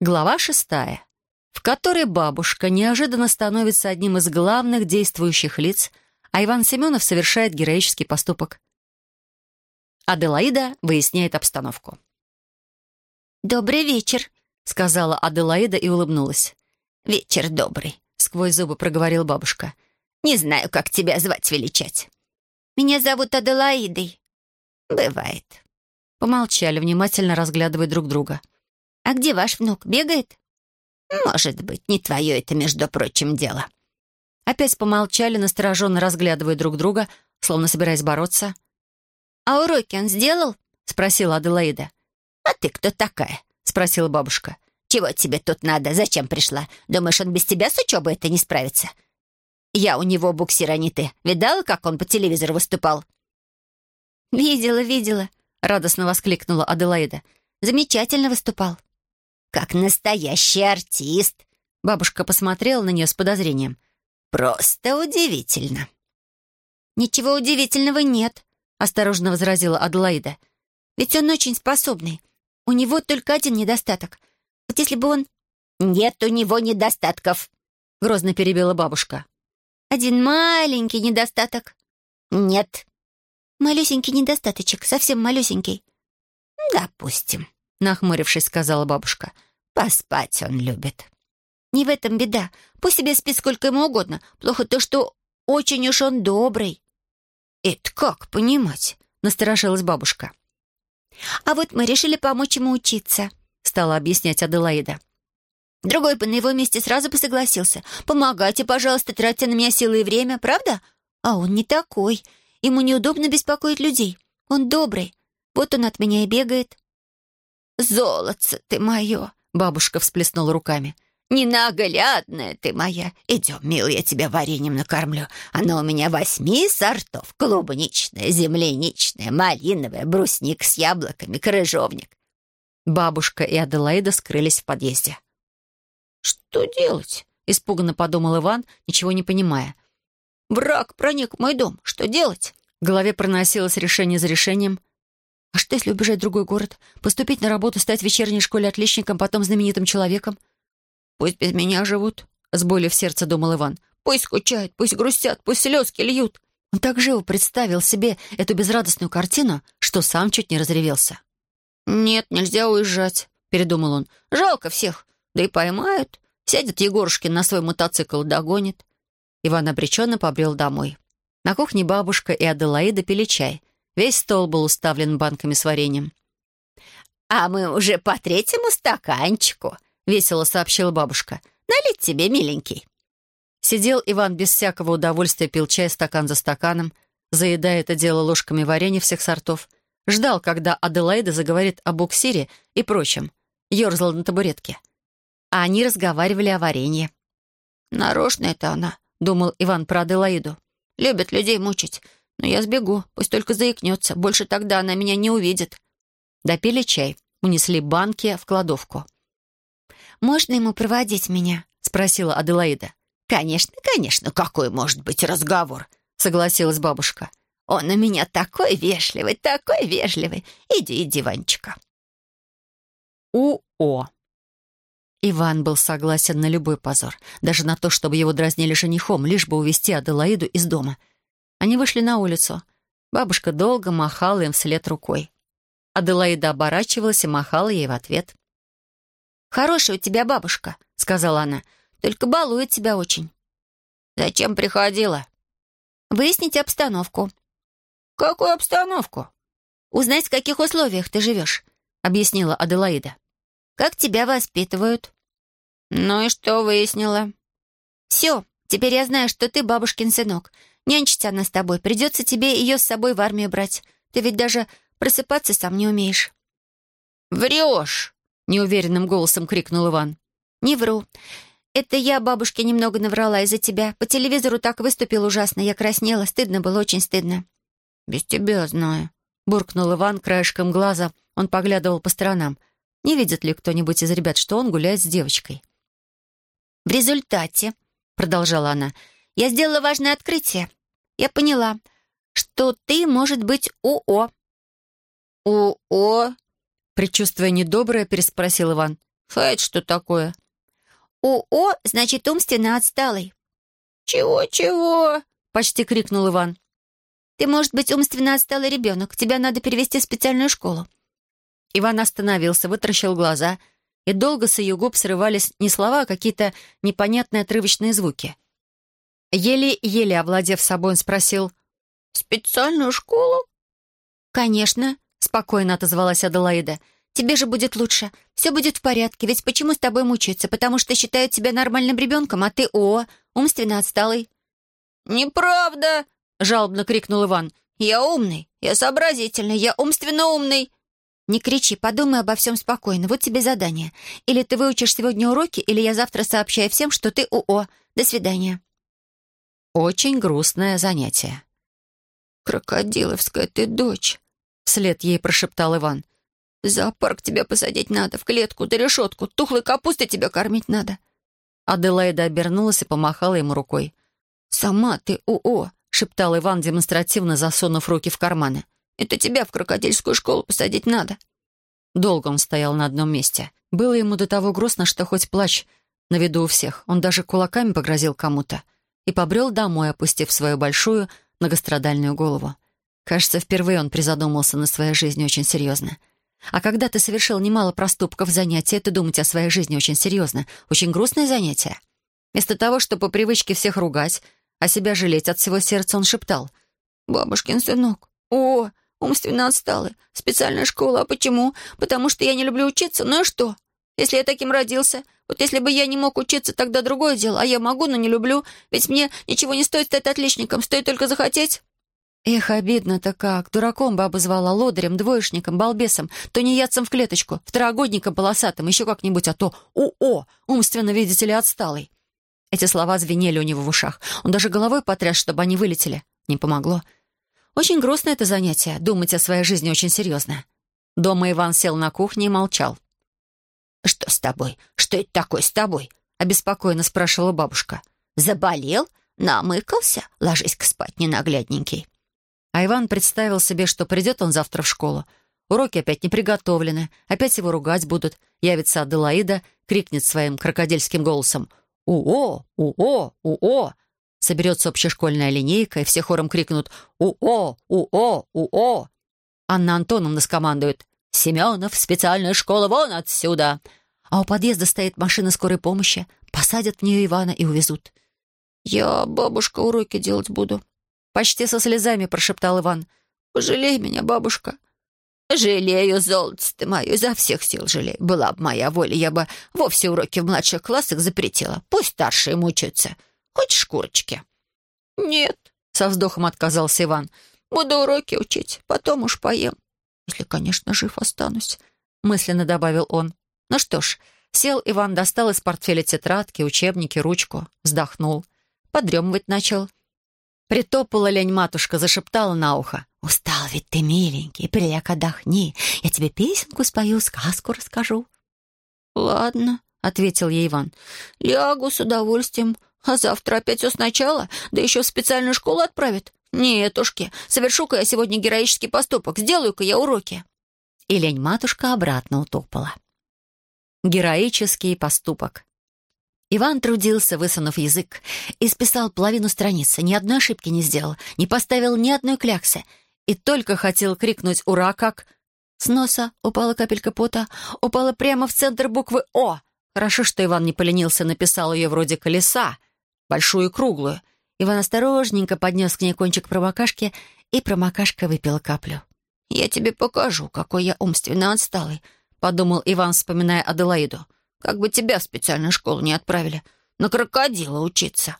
Глава шестая, в которой бабушка неожиданно становится одним из главных действующих лиц, а Иван Семенов совершает героический поступок. Аделаида выясняет обстановку. «Добрый вечер», — сказала Аделаида и улыбнулась. «Вечер добрый», — сквозь зубы проговорила бабушка. «Не знаю, как тебя звать величать». «Меня зовут Аделаидой». «Бывает». Помолчали, внимательно разглядывая друг друга. «А где ваш внук? Бегает?» «Может быть, не твое это, между прочим, дело». Опять помолчали, настороженно разглядывая друг друга, словно собираясь бороться. «А уроки он сделал?» — спросила Аделаида. «А ты кто такая?» — спросила бабушка. «Чего тебе тут надо? Зачем пришла? Думаешь, он без тебя с учебой это не справится?» «Я у него буксир, а не ты. Видала, как он по телевизору выступал?» «Видела, видела», — радостно воскликнула Аделаида. «Замечательно выступал». Как настоящий артист!» Бабушка посмотрела на нее с подозрением. «Просто удивительно!» «Ничего удивительного нет», — осторожно возразила Аделаида. «Ведь он очень способный. У него только один недостаток. Вот если бы он...» «Нет у него недостатков», — грозно перебила бабушка. «Один маленький недостаток». «Нет». «Малюсенький недостаточек, совсем малюсенький». «Допустим», — нахмурившись, сказала бабушка. «Поспать он любит». «Не в этом беда. Пусть себе спит сколько ему угодно. Плохо то, что очень уж он добрый». «Это как понимать?» — насторожилась бабушка. «А вот мы решили помочь ему учиться», — стала объяснять Аделаида. «Другой бы на его месте сразу бы согласился. Помогайте, пожалуйста, тратьте на меня силы и время, правда? А он не такой. Ему неудобно беспокоить людей. Он добрый. Вот он от меня и бегает». «Золотце ты мое!» — бабушка всплеснула руками. «Ненаглядная ты моя! Идем, мил, я тебя вареньем накормлю. Оно у меня восьми сортов. Клубничное, земляничное, малиновое, брусник с яблоками, крыжовник». Бабушка и Аделаида скрылись в подъезде. «Что делать?» — испуганно подумал Иван, ничего не понимая. «Враг проник в мой дом. Что делать?» В голове проносилось решение за решением. А что, если убежать в другой город, поступить на работу, стать в вечерней школе отличником, потом знаменитым человеком? «Пусть без меня живут», — с болью в сердце думал Иван. «Пусть скучают, пусть грустят, пусть слезки льют». Он так живо представил себе эту безрадостную картину, что сам чуть не разревелся. «Нет, нельзя уезжать», — передумал он. «Жалко всех. Да и поймают. Сядет Егорушкин на свой мотоцикл, догонит». Иван обреченно побрел домой. На кухне бабушка и Аделаида пили чай. Весь стол был уставлен банками с вареньем. «А мы уже по третьему стаканчику», — весело сообщила бабушка. «Налить тебе, миленький». Сидел Иван без всякого удовольствия, пил чай стакан за стаканом, заедая это дело ложками варенья всех сортов. Ждал, когда Аделаида заговорит о буксире и прочем. Ёрзал на табуретке. А они разговаривали о варенье. «Нарочно это она», — думал Иван про Аделаиду. «Любит людей мучить. Но я сбегу, пусть только заикнется. Больше тогда она меня не увидит. Допили чай, унесли банки в кладовку. «Можно ему проводить меня?» — спросила Аделаида. «Конечно, конечно, какой может быть разговор?» — согласилась бабушка. «Он у меня такой вежливый, такой вежливый. Иди, иди, Ванечка». У-о. Иван был согласен на любой позор, даже на то, чтобы его дразнили женихом, лишь бы увести Аделаиду из дома — они вышли на улицу. Бабушка долго махала им вслед рукой. Аделаида оборачивалась и махала ей в ответ. «Хорошая у тебя бабушка», — сказала она, — «только балует тебя очень». «Зачем приходила?» «Выяснить обстановку». «Какую обстановку?» «Узнать, в каких условиях ты живешь», — объяснила Аделаида. «Как тебя воспитывают». «Ну и что выяснила?» «Все, теперь я знаю, что ты бабушкин сынок. Нянчится она с тобой. Придется тебе ее с собой в армию брать. Ты ведь даже просыпаться сам не умеешь». «Врешь!» — неуверенным голосом крикнул Иван. «Не вру. Это я бабушке немного наврала из-за тебя. По телевизору так выступил ужасно. Я краснела. Стыдно было, очень стыдно». «Без тебя знаю», — буркнул Иван краешком глаза. Он поглядывал по сторонам. Не видит ли кто-нибудь из ребят, что он гуляет с девочкой? «В результате», — продолжала она, — «я сделала важное открытие я поняла, что ты, может быть, УО». «УО?» Предчувствуя недоброе, переспросил Иван. «А это что такое?» «УО значит умственно отсталый». «Чего-чего?» — почти крикнул Иван. «Ты, может быть, умственно отсталый ребенок. Тебя надо перевести в специальную школу». Иван остановился, вытаращил глаза, и долго с ее губ срывались не слова, а какие-то непонятные отрывочные звуки. Еле-еле овладев собой, он спросил, «Специальную школу?» «Конечно», — спокойно отозвалась Аделаида. «Тебе же будет лучше. Все будет в порядке. Ведь почему с тобой мучаются? Потому что считают тебя нормальным ребенком, а ты, о, умственно отсталый». «Неправда!» — жалобно крикнул Иван. «Я умный, я сообразительный, я умственно умный». «Не кричи, подумай обо всем спокойно. Вот тебе задание. Или ты выучишь сегодня уроки, или я завтра сообщаю всем, что ты УО. До свидания». Очень грустное занятие. «Крокодиловская ты дочь», — вслед ей прошептал Иван. «В зоопарк тебя посадить надо, в клетку, да решетку, тухлой капустой тебя кормить надо». Аделаида обернулась и помахала ему рукой. «Сама ты УО», — шептал Иван, демонстративно засунув руки в карманы. «Это тебя в крокодильскую школу посадить надо». Долго он стоял на одном месте. Было ему до того грустно, что хоть плачь на виду у всех. Он даже кулаками погрозил кому-то и побрел домой, опустив свою большую, многострадальную голову. Кажется, впервые он призадумался на своей жизни очень серьезно. А когда ты совершил немало проступков, занятия, это думать о своей жизни очень серьезно. Очень грустное занятие. Вместо того, чтобы по привычке всех ругать, а себя жалеть от всего сердца, он шептал. «Бабушкин сынок, о, умственно отсталый, специальная школа, а почему? Потому что я не люблю учиться, ну и что? Если я таким родился, вот если бы я не мог учиться, тогда другое дело, а я могу, но не люблю, ведь мне ничего не стоит стать отличником, стоит только захотеть». Эх, обидно-то как. Дураком баба звала, лодырем, двоечником, балбесом, тунеядцем в клеточку, второгодником полосатым, еще как-нибудь, а то «УО», умственно, видите ли, отсталый. Эти слова звенели у него в ушах. Он даже головой потряс, чтобы они вылетели. Не помогло. Очень грустно это занятие, думать о своей жизни очень серьезно. Дома Иван сел на кухне и молчал. «Что с тобой? Что это такое с тобой?» — обеспокоенно спрашивала бабушка. «Заболел? Намыкался? Ложись-ка спать, ненаглядненький». А Иван представил себе, что придет он завтра в школу. Уроки опять не приготовлены, опять его ругать будут. Явится Аделаида, крикнет своим крокодильским голосом «Уо! Уо! Уо!» Соберется общешкольная линейка, и все хором крикнут «Уо! Уо! Уо!» Анна Антоновна скомандует «Семенов, специальная школа, вон отсюда!» А у подъезда стоит машина скорой помощи. Посадят в нее Ивана и увезут. «Я, бабушка, уроки делать буду», — почти со слезами прошептал Иван. «Пожалей меня, бабушка». «Жалею, золотце ты мое, изо всех сил жалею. Была бы моя воля, я бы вовсе уроки в младших классах запретила. Пусть старшие мучаются. Хочешь курочки?» «Нет», — со вздохом отказался Иван. «Буду уроки учить, потом уж поем. Если, конечно, жив останусь», — мысленно добавил он. Ну что ж, сел Иван, достал из портфеля тетрадки, учебники, ручку, вздохнул. Подремывать начал. Притопала лень-матушка, зашептала на ухо. «Устал ведь ты, миленький, приляг, отдохни. Я тебе песенку спою, сказку расскажу». «Ладно», — ответил ей Иван. «Лягу с удовольствием. А завтра опять все сначала, да еще в специальную школу отправят. Нетушки, совершу-ка я сегодня героический поступок, сделаю-ка я уроки». И лень-матушка обратно утопала. Героический поступок. Иван трудился, высунув язык, и списал половину страницы, ни одной ошибки не сделал, не поставил ни одной кляксы, и только хотел крикнуть «Ура!», как... С носа упала капелька пота, упала прямо в центр буквы «О». Хорошо, что Иван не поленился, написал ее вроде колеса, большую и круглую. Иван осторожненько поднес к ней кончик промокашки, и промокашка выпила каплю. «Я тебе покажу, какой я умственно отсталый», — подумал Иван, вспоминая Аделаиду. Как бы тебя в специальную школу не отправили. На крокодила учиться».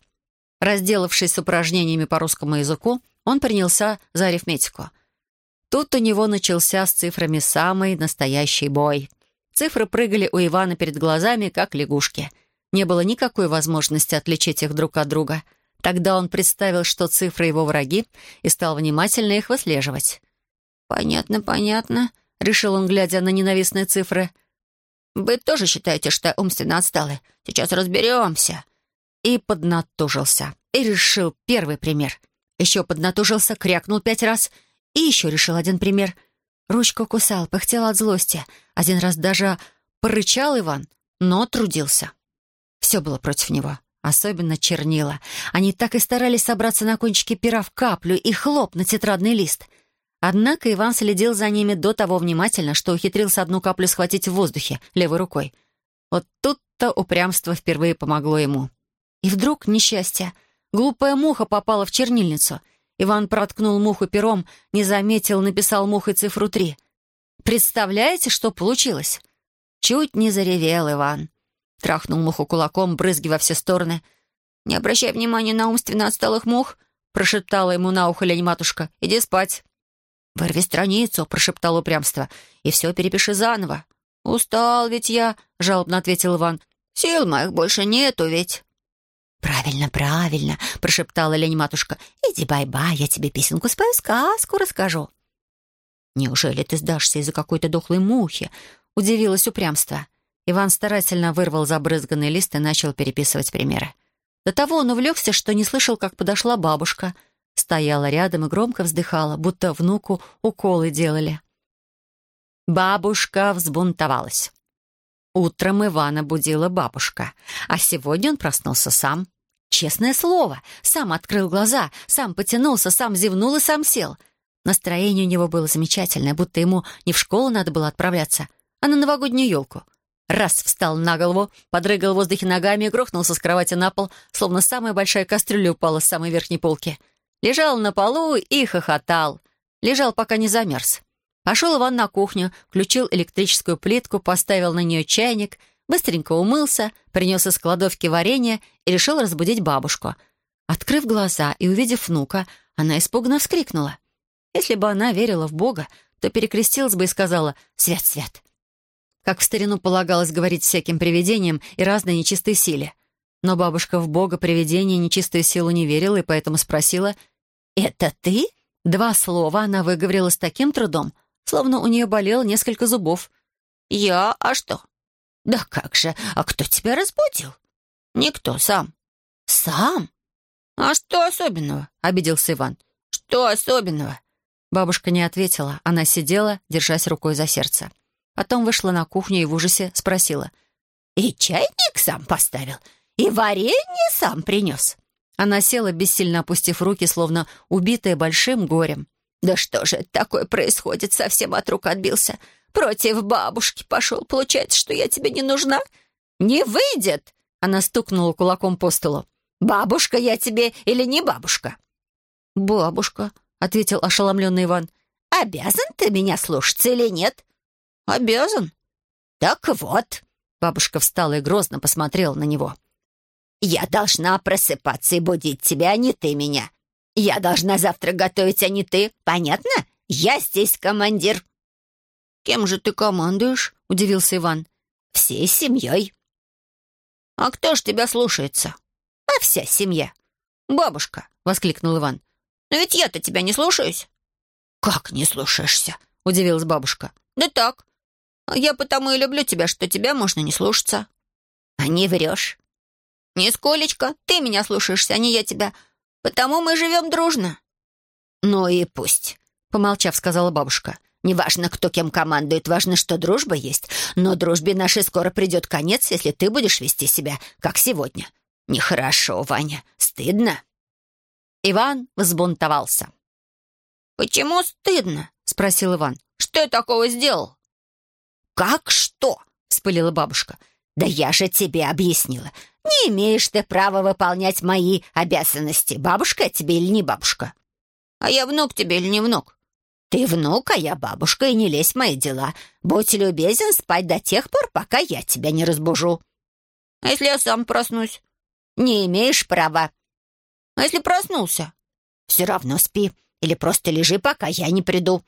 Разделавшись с упражнениями по русскому языку, он принялся за арифметику. Тут у него начался с цифрами самый настоящий бой. Цифры прыгали у Ивана перед глазами, как лягушки. Не было никакой возможности отличить их друг от друга. Тогда он представил, что цифры его враги, и стал внимательно их выслеживать. «Понятно, понятно», — решил он, глядя на ненавистные цифры — вы тоже считаете, что умственно отсталы? Сейчас разберемся». И поднатужился. И решил первый пример. Еще поднатужился, крякнул пять раз. И еще решил один пример. Ручку кусал, пыхтел от злости. Один раз даже порычал Иван. но трудился. Все было против него, особенно чернила. Они так и старались собраться на кончике пера в каплю и хлоп на тетрадный лист. Однако Иван следил за ними до того внимательно, что ухитрился одну каплю схватить в воздухе левой рукой. Вот тут-то упрямство впервые помогло ему. И вдруг несчастье. Глупая муха попала в чернильницу. Иван проткнул муху пером, не заметил, написал мухой цифру три. Представляете, что получилось? Чуть не заревел Иван. Трахнул муху кулаком, брызги во все стороны. «Не обращай внимания на умственно отсталых мух», — прошептала ему на ухо лень-матушка. «Иди спать». «Вырви страницу», — прошептал упрямство, — «и все перепиши заново». «Устал ведь я», — жалобно ответил Иван. «Сил моих больше нету ведь». «Правильно, правильно», — прошептала лень-матушка. «Иди, бай-бай, я тебе песенку спою, сказку расскажу». «Неужели ты сдашься из-за какой-то дохлой мухи?» — удивилось упрямство. Иван старательно вырвал забрызганный лист и начал переписывать примеры. До того он увлекся, что не слышал, как подошла бабушка. Стояла рядом и громко вздыхала, будто внуку уколы делали. Бабушка взбунтовалась. Утром Ивана будила бабушка, а сегодня он проснулся сам. Честное слово, сам открыл глаза, сам потянулся, сам зевнул и сам сел. Настроение у него было замечательное, будто ему не в школу надо было отправляться, а на новогоднюю елку — Раз встал на голову, подрыгал в воздухе ногами и грохнулся с кровати на пол, словно самая большая кастрюля упала с самой верхней полки. Лежал на полу и хохотал. Лежал, пока не замерз. Пошел Иван на кухню, включил электрическую плитку, поставил на нее чайник, быстренько умылся, принес из кладовки варенье и решил разбудить бабушку. Открыв глаза и увидев внука, она испуганно вскрикнула. Если бы она верила в Бога, то перекрестилась бы и сказала «Свят, свят, как в старину полагалось говорить всяким привидениям и разной нечистой силе. Но бабушка в бога, привидения нечистую силу не верила, и поэтому спросила «Это ты?» Два слова она выговорила с таким трудом, словно у нее болело несколько зубов. «Я? А что?» «Да как же? А кто тебя разбудил?» «Никто, сам». «Сам?» «А что особенного?» — обиделся Иван. «Что особенного?» Бабушка не ответила. Она сидела, держась рукой за сердце. Потом вышла на кухню и в ужасе спросила. «И чайник сам поставил? И варенье сам принес?» Она села, бессильно опустив руки, словно убитая большим горем. «Да что же такое происходит? Совсем от рук отбился. Против бабушки пошел. Получается, что я тебе не нужна? Не выйдет!» Она стукнула кулаком по столу. «Бабушка я тебе или не бабушка?» «Бабушка», — ответил ошеломленный Иван. «Обязан ты меня слушаться или нет?» «Обязан». «Так вот», — бабушка встала и грозно посмотрела на него. «Я должна просыпаться и будить тебя, а не ты меня. Я должна завтра готовить, а не ты. Понятно? Я здесь командир». «Кем же ты командуешь?» — удивился Иван. «Всей семьей». «А кто ж тебя слушается?» «А вся семья». «Бабушка», — воскликнул Иван. «Но ведь я-то тебя не слушаюсь». «Как не слушаешься?» — удивилась бабушка. «Да так. Я потому и люблю тебя, что тебя можно не слушаться». «А не врешь?» «Нисколечко. Ты меня слушаешься, а не я тебя. Потому мы живем дружно». «Ну и пусть», — помолчав, сказала бабушка. «Неважно, кто кем командует, важно, что дружба есть. Но дружбе нашей скоро придет конец, если ты будешь вести себя, как сегодня. Нехорошо, Ваня. Стыдно». Иван взбунтовался. «Почему стыдно?» — спросил Иван. «Что я такого сделал?» «Как что?» — вспылила бабушка. «Да я же тебе объяснила. Не имеешь ты права выполнять мои обязанности. Бабушка тебе или не бабушка?» «А я внук тебе или не внук?» «Ты внук, а я бабушка, и не лезь в мои дела. Будь любезен спать до тех пор, пока я тебя не разбужу». «А если я сам проснусь?» «Не имеешь права». «А если проснулся?» «Все равно спи. Или просто лежи, пока я не приду.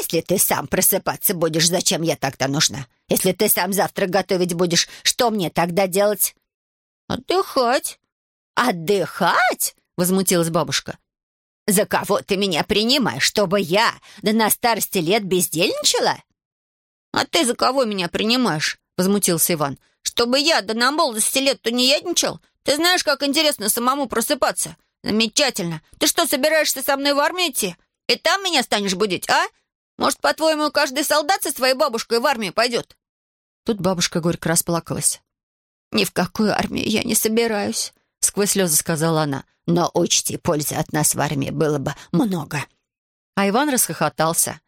Если ты сам просыпаться будешь, зачем я тогда нужна? Если ты сам завтрак готовить будешь, что мне тогда делать?» «Отдыхать». «Отдыхать?» — возмутилась бабушка. «За кого ты меня принимаешь, чтобы я да на старости лет бездельничала?» «А ты за кого меня принимаешь?» — возмутился Иван. «Чтобы я да на молодости лет то не ядничал? Ты знаешь, как интересно самому просыпаться? Замечательно. Ты что, собираешься со мной в армию идти? И там меня станешь будить, а? Может, по-твоему, каждый солдат со своей бабушкой в армию пойдет?» Тут бабушка горько расплакалась. «Ни в какую армию я не собираюсь», — сквозь слезы сказала она. «Но учти, пользы от нас в армии было бы много». А Иван расхохотался.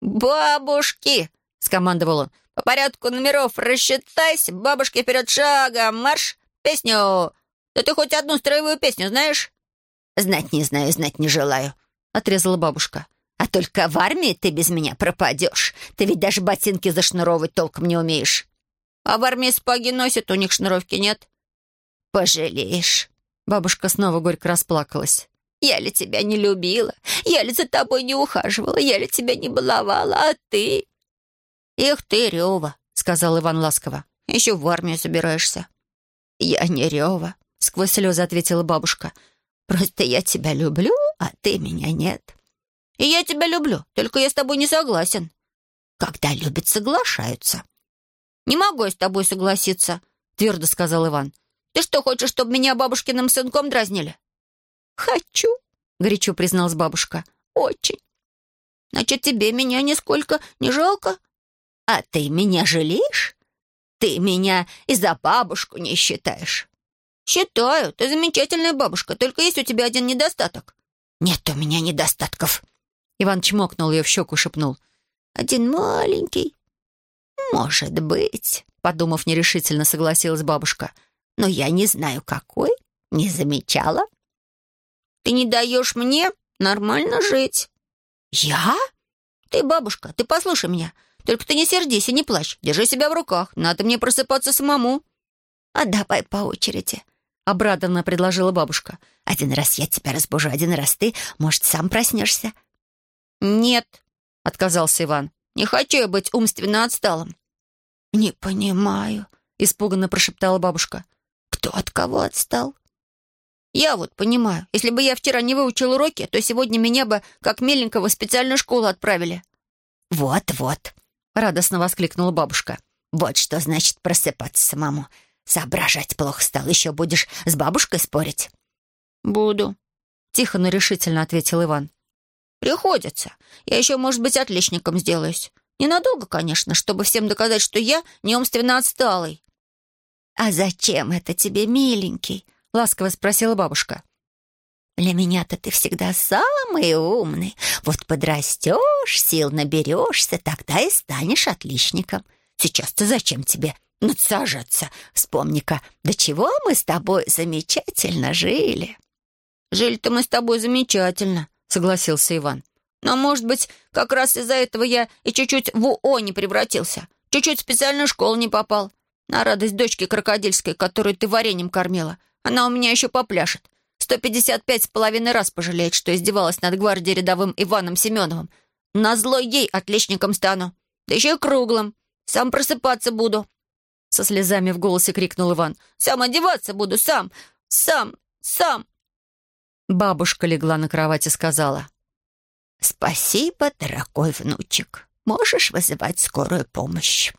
«Бабушки!» — скомандовал он. «По порядку номеров рассчитайся. Бабушки вперед шагом, марш! Песню! Да ты хоть одну строевую песню знаешь?» «Знать не знаю, знать не желаю», — отрезала бабушка. «А только в армии ты без меня пропадешь. Ты ведь даже ботинки зашнуровывать толком не умеешь». «А в армии спаги носят, у них шнуровки нет». «Пожалеешь». Бабушка снова горько расплакалась. «Я ли тебя не любила? Я ли за тобой не ухаживала? Я ли тебя не баловала? А ты?» «Эх ты, Рева», — сказал Иван ласково. «Еще в армию собираешься». «Я не Рева», — сквозь слезы ответила бабушка. «Просто я тебя люблю, а ты меня нет». «И я тебя люблю, только я с тобой не согласен». «Когда любят, соглашаются». «Не могу я с тобой согласиться», — твердо сказал Иван. «Ты что, хочешь, чтобы меня бабушкиным сынком дразнили?» «Хочу», — горячо призналась бабушка. «Очень». «Значит, тебе меня нисколько не жалко?» «А ты меня жалеешь? Ты меня и за бабушку не считаешь?» «Считаю. Ты замечательная бабушка. Только есть у тебя один недостаток». «Нет у меня недостатков». Иван чмокнул ее в щеку, шепнул. «Один маленький». «Может быть», — подумав нерешительно, согласилась бабушка. «Но я не знаю, какой. Не замечала». «Ты не даешь мне нормально жить». «Я?» «Ты бабушка, ты послушай меня. Только ты не сердись и не плачь. Держи себя в руках. Надо мне просыпаться самому». «А давай по очереди», — обрадованно предложила бабушка. «Один раз я тебя разбужу, один раз ты. Может, сам проснешься?» «Нет», — отказался Иван. «Не хочу я быть умственно отсталым». «Не понимаю», — испуганно прошептала бабушка. «Кто от кого отстал?» «Я вот понимаю. Если бы я вчера не выучил уроки, то сегодня меня бы, как меленького, в специальную школу отправили». «Вот-вот», — радостно воскликнула бабушка. «Вот что значит просыпаться самому. Соображать плохо стал. Еще будешь с бабушкой спорить?» «Буду», — тихо, но решительно ответил Иван. «Приходится. Я еще, может быть, отличником сделаюсь. Ненадолго, конечно, чтобы всем доказать, что я не умственно отсталый». «А зачем это тебе, миленький?» — ласково спросила бабушка. «Для меня-то ты всегда самый умный. Вот подрастешь, сил наберешься, тогда и станешь отличником. Сейчас-то зачем тебе надсажаться? Вспомни-ка, до чего мы с тобой замечательно жили». «Жили-то мы с тобой замечательно», — согласился Иван. «Но, может быть, как раз из-за этого я и чуть-чуть в УО не превратился. Чуть-чуть в специальную школу не попал. На радость дочки крокодильской, которую ты вареньем кормила. Она у меня еще попляшет. 155 с половиной раз пожалеет, что издевалась над гвардией рядовым Иваном Семеновым. На злой ей отличником стану. Да еще и круглым. Сам просыпаться буду. Со слезами в голосе крикнул Иван. «Сам одеваться буду, сам! Сам! Сам!» Бабушка легла на кровать и сказала. «Спасибо, дорогой внучек. Можешь вызывать скорую помощь».